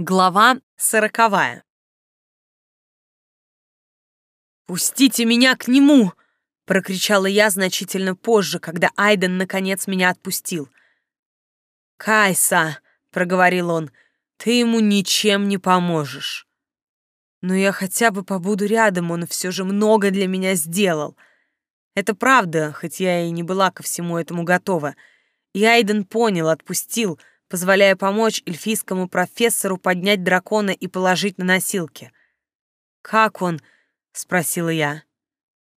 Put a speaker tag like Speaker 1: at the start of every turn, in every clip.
Speaker 1: Глава сороковая. «Пустите меня к нему!» — прокричала я значительно позже, когда Айден наконец меня отпустил. «Кайса!» — проговорил он. «Ты ему ничем не поможешь». «Но я хотя бы побуду рядом, он все же много для меня сделал». Это правда, хоть я и не была ко всему этому готова. И Айден понял, отпустил — позволяя помочь эльфийскому профессору поднять дракона и положить на носилки. «Как он?» — спросила я.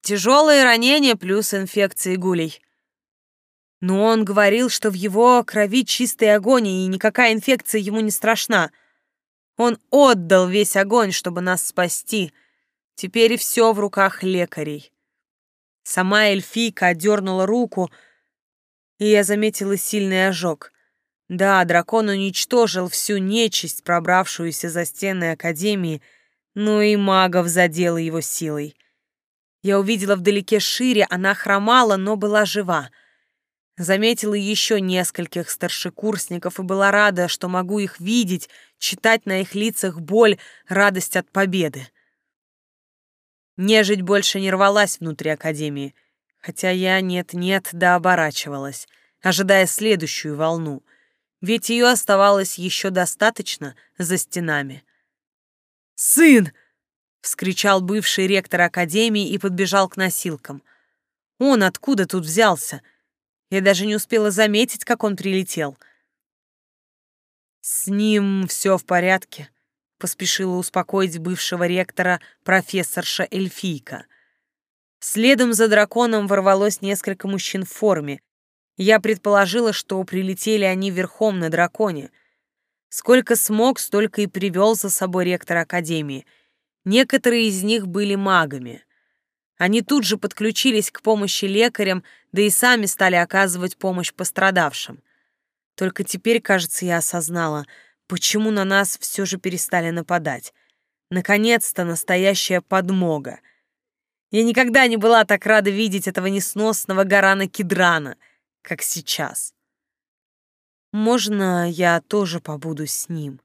Speaker 1: «Тяжелые ранения плюс инфекции гулей». Но он говорил, что в его крови чистый огонь, и никакая инфекция ему не страшна. Он отдал весь огонь, чтобы нас спасти. Теперь все в руках лекарей. Сама эльфийка отдернула руку, и я заметила сильный ожог. Да, дракон уничтожил всю нечисть, пробравшуюся за стены Академии, но и магов задела его силой. Я увидела вдалеке шире, она хромала, но была жива. Заметила еще нескольких старшекурсников и была рада, что могу их видеть, читать на их лицах боль, радость от победы. Нежить больше не рвалась внутри Академии, хотя я нет-нет да оборачивалась, ожидая следующую волну — ведь ее оставалось еще достаточно за стенами. «Сын!» — вскричал бывший ректор Академии и подбежал к носилкам. «Он откуда тут взялся? Я даже не успела заметить, как он прилетел». «С ним все в порядке», — поспешила успокоить бывшего ректора профессорша Эльфийка. Следом за драконом ворвалось несколько мужчин в форме, я предположила, что прилетели они верхом на драконе. Сколько смог, столько и привел за собой ректор Академии. Некоторые из них были магами. Они тут же подключились к помощи лекарям, да и сами стали оказывать помощь пострадавшим. Только теперь, кажется, я осознала, почему на нас все же перестали нападать. Наконец-то настоящая подмога. Я никогда не была так рада видеть этого несносного Гарана Кедрана — как сейчас. Можно я тоже побуду с ним?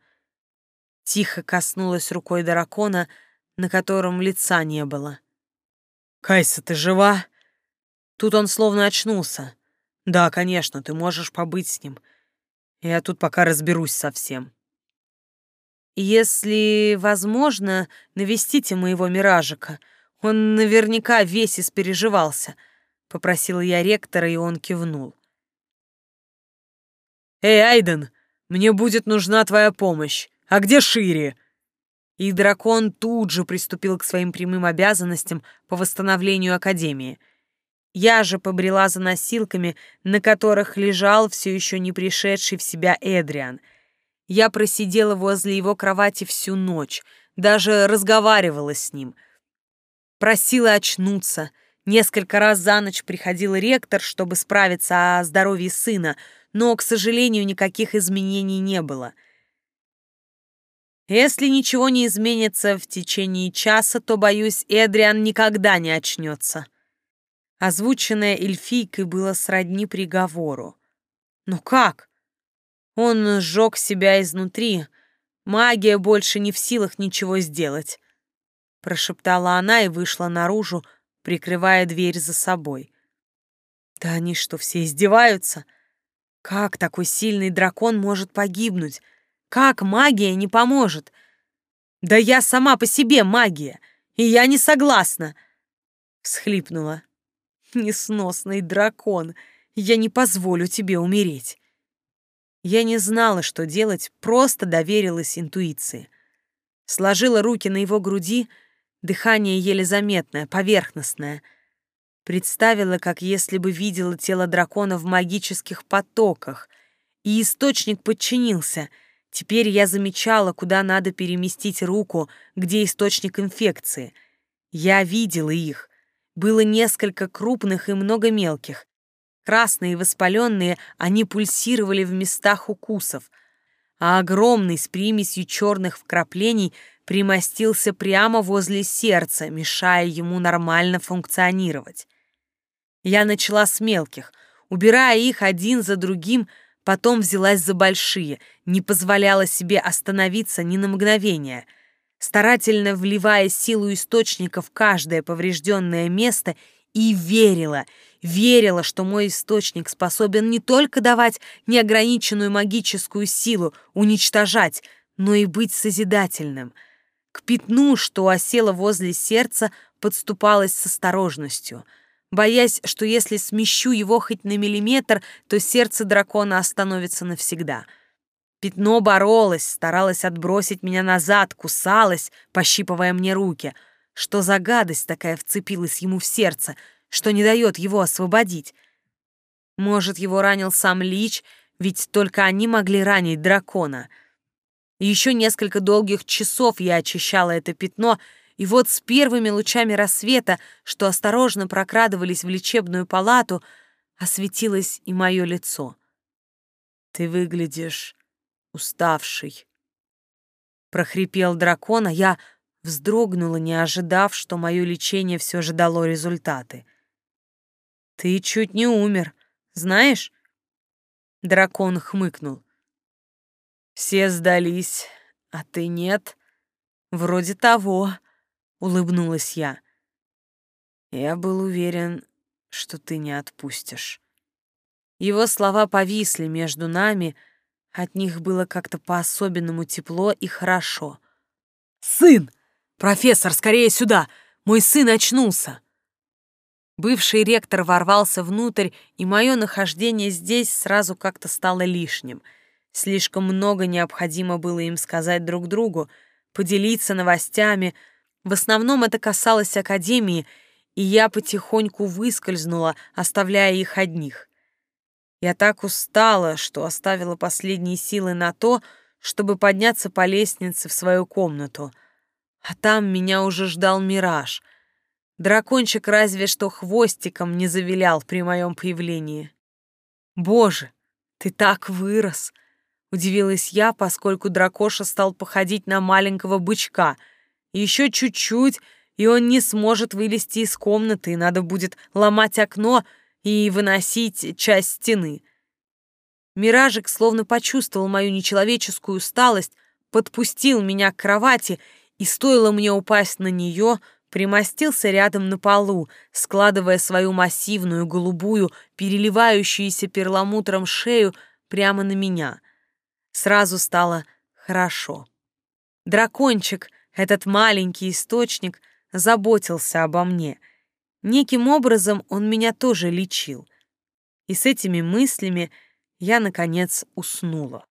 Speaker 1: Тихо коснулась рукой дракона, на котором лица не было. «Кайса, ты жива?» Тут он словно очнулся. «Да, конечно, ты можешь побыть с ним. Я тут пока разберусь со всем». «Если возможно, навестите моего миражика. Он наверняка весь испереживался. — попросила я ректора, и он кивнул. «Эй, Айден, мне будет нужна твоя помощь. А где Шири?» И дракон тут же приступил к своим прямым обязанностям по восстановлению Академии. Я же побрела за носилками, на которых лежал все еще не пришедший в себя Эдриан. Я просидела возле его кровати всю ночь, даже разговаривала с ним. Просила очнуться — Несколько раз за ночь приходил ректор, чтобы справиться о здоровье сына, но, к сожалению, никаких изменений не было. Если ничего не изменится в течение часа, то, боюсь, Эдриан никогда не очнется. Озвученное эльфийкой было сродни приговору. Но как? Он сжег себя изнутри. Магия больше не в силах ничего сделать. Прошептала она и вышла наружу, прикрывая дверь за собой. Да они что, все издеваются? Как такой сильный дракон может погибнуть? Как магия не поможет? Да я сама по себе магия, и я не согласна. Всхлипнула. Несносный дракон, я не позволю тебе умереть. Я не знала, что делать, просто доверилась интуиции. Сложила руки на его груди, Дыхание еле заметное, поверхностное. Представила, как если бы видела тело дракона в магических потоках. И источник подчинился. Теперь я замечала, куда надо переместить руку, где источник инфекции. Я видела их. Было несколько крупных и много мелких. Красные и воспаленные, они пульсировали в местах укусов, а огромный с примесью черных вкраплений — примостился прямо возле сердца, мешая ему нормально функционировать. Я начала с мелких, убирая их один за другим, Потом взялась за большие, не позволяла себе остановиться ни на мгновение, старательно вливая силу источника в каждое поврежденное место и верила, верила, что мой источник способен не только давать неограниченную магическую силу, уничтожать, но и быть созидательным. К пятну, что осело возле сердца, подступалась с осторожностью, боясь, что если смещу его хоть на миллиметр, то сердце дракона остановится навсегда. Пятно боролось, старалось отбросить меня назад, кусалось, пощипывая мне руки. Что за гадость такая вцепилась ему в сердце, что не дает его освободить? Может, его ранил сам Лич, ведь только они могли ранить дракона — еще несколько долгих часов я очищала это пятно, и вот с первыми лучами рассвета, что осторожно прокрадывались в лечебную палату, осветилось и мое лицо. «Ты выглядишь уставший», — прохрипел дракон, а я вздрогнула, не ожидав, что мое лечение все же дало результаты. «Ты чуть не умер, знаешь?» Дракон хмыкнул. Все сдались, а ты нет. Вроде того, улыбнулась я. Я был уверен, что ты не отпустишь. Его слова повисли между нами, от них было как-то по-особенному тепло и хорошо. «Сын! Профессор, скорее сюда! Мой сын очнулся!» Бывший ректор ворвался внутрь, и мое нахождение здесь сразу как-то стало лишним — Слишком много необходимо было им сказать друг другу, поделиться новостями. В основном это касалось Академии, и я потихоньку выскользнула, оставляя их одних. Я так устала, что оставила последние силы на то, чтобы подняться по лестнице в свою комнату. А там меня уже ждал мираж. Дракончик разве что хвостиком не завилял при моем появлении. «Боже, ты так вырос!» Удивилась я, поскольку дракоша стал походить на маленького бычка. Еще чуть-чуть, и он не сможет вылезти из комнаты, и надо будет ломать окно и выносить часть стены. Миражик словно почувствовал мою нечеловеческую усталость, подпустил меня к кровати, и стоило мне упасть на нее, примостился рядом на полу, складывая свою массивную, голубую, переливающуюся перламутром шею прямо на меня — сразу стало хорошо. Дракончик, этот маленький источник, заботился обо мне. Неким образом он меня тоже лечил. И с этими мыслями я, наконец, уснула.